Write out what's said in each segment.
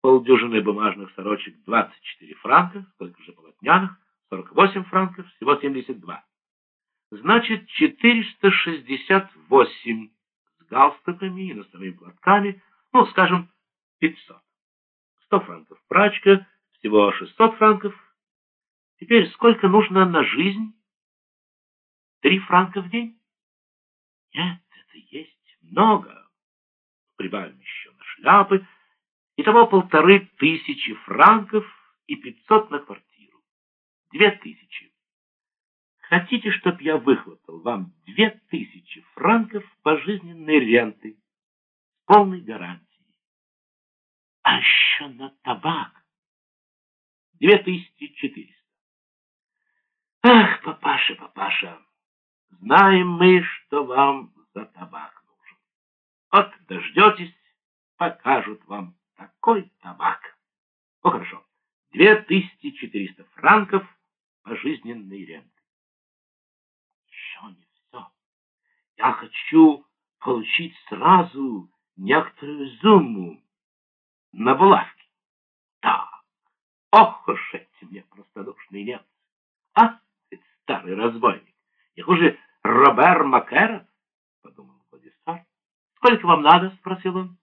полдюжины бумажных сорочек 24 франка, сколько же полотняных, 48 франков, всего 72. Значит, 468 с галстуками и носовыми платками, ну, скажем, 500. 100 франков прачка, всего 600 франков. Теперь сколько нужно на жизнь? Три франка в день? Нет, это есть много. Прибавим еще на шляпы. Итого полторы тысячи франков и пятьсот на квартиру. Две тысячи. Хотите, чтоб я выхлопал вам две тысячи франков пожизненной ренты с полной гарантией? А еще на табак. Две тысячи четыреста. Ах, папаша, папаша, знаем мы, что вам за табак нужен. Вот дождетесь, покажут вам такой табак. Ну, хорошо, две тысячи четыреста франков пожизненной ренты. Еще не все. Я хочу получить сразу некоторую сумму на булавке. Так, ох уж эти мне простодушные немцы. А, ведь старый разбойник. Не хуже Робер Макера, подумал Владислав. Сколько вам надо? спросил он.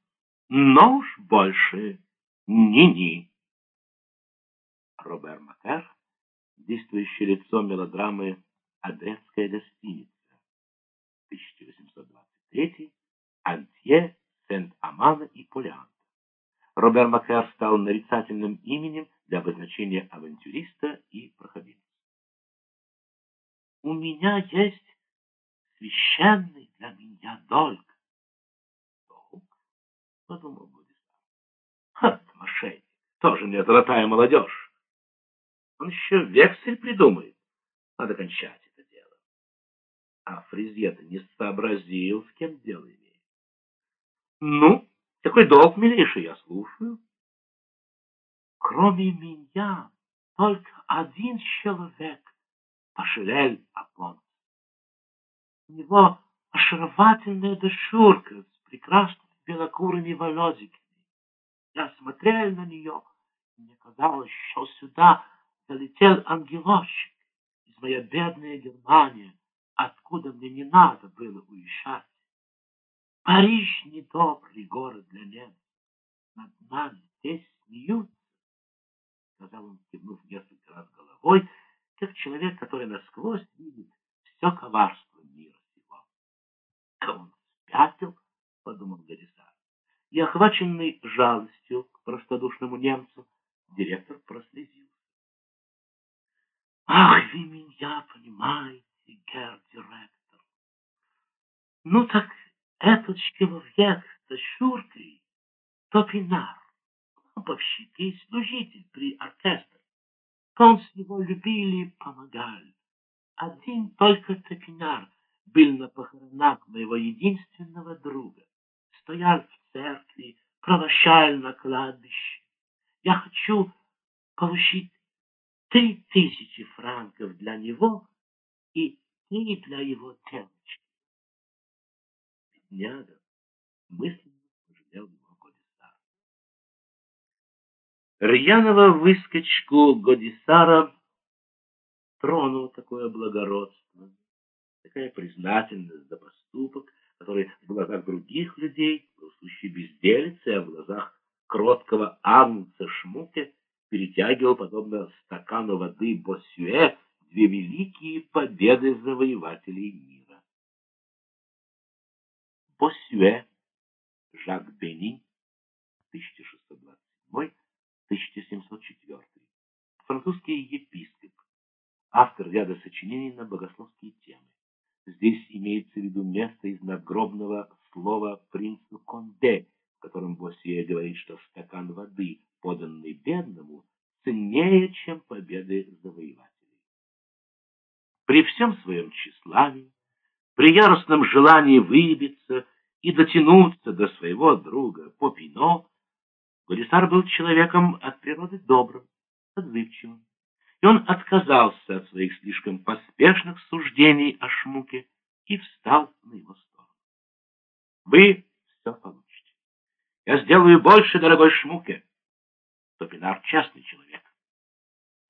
Но уж больше ни-ни. Робер Макер, действующее лицо мелодрамы «Одесская гостиница», 1823, Антье, Сент-Амана и Полиан. Робер Макер стал нарицательным именем для обозначения авантюриста и проходимца. «У меня есть священный для меня долг». «Долг?» — подумал Гудистан. «Ха, мошенник, тоже мне золотая молодежь. Он еще вексель придумает. Надо кончать это дело». А Фризье-то не сообразил, с кем дело имеет. «Ну?» Какой долг, милейший, я слушаю. Кроме меня, только один человек пожалел о У него очаровательная дочурка с прекрасными белокурыми волосиками. Я смотрел на нее, и мне казалось, что сюда залетел ангелочек из моей бедной Германии, откуда мне не надо было уезжать. Париж — недобрый город для немцев. Над нами здесь смеются, — сказал он, кивнув несколько раз головой, как человек, который насквозь видит все коварство мира сего. — Он спятил, — подумал Гадисар. И, охваченный жалостью к простодушному немцу, директор прослезился. — Ах, вы меня понимаете, герр-директор! Ну так этот человек с Шуркой — топинар, помповщик и служитель при оркестре. Он с него любили и помогали. Один только топинар был на похоронах моего единственного друга. Стоял в церкви, провощал на кладбище. Я хочу получить три тысячи франков для него и три для его девочки бедняга, мысленно пожалел его Годисар. Рьяного выскочку Годисара тронул такое благородство, такая признательность за поступок, который в глазах других людей был сущей безделицей, а в глазах кроткого агнца Шмуке перетягивал, подобно стакану воды Босюэ, две великие победы завоевателей мира. Босюэ, Жак Бени, 1627-1704, французский епископ, автор ряда сочинений на богословские темы. Здесь имеется в виду место из надгробного слова Конде, в котором Босюэ говорит, что стакан воды, поданный бедному, ценнее, чем победы завоевателей. При всем своем тщеславии, при яростном желании выбиться и дотянуться до своего друга Попино, Гулисар был человеком от природы добрым, отзывчивым, и он отказался от своих слишком поспешных суждений о Шмуке и встал на его сторону. «Вы все получите. Я сделаю больше, дорогой Шмуке. Топинар честный человек.